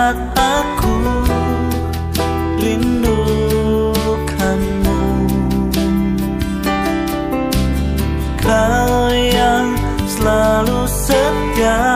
saat aku rindukanmu. Kau yang selalu setia.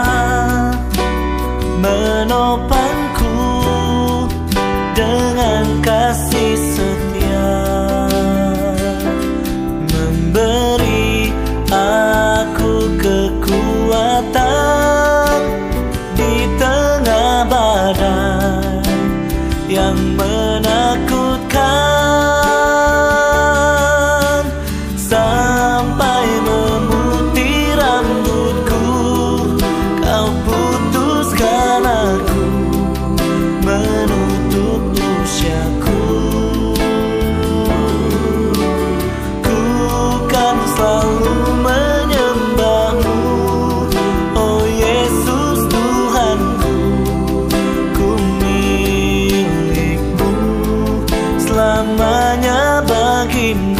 selamanya bagimu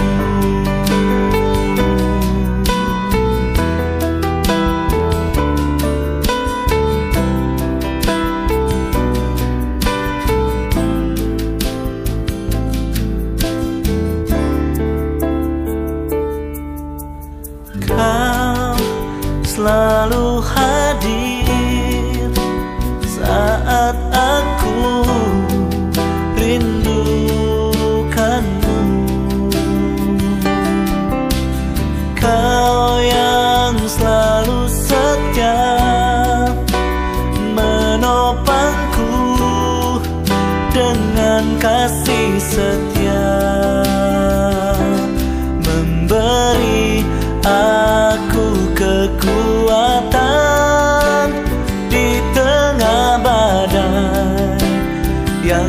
selalu hadir saat aku rindu. Tuhan kasih setia Memberi aku kekuatan Di tengah badai Yang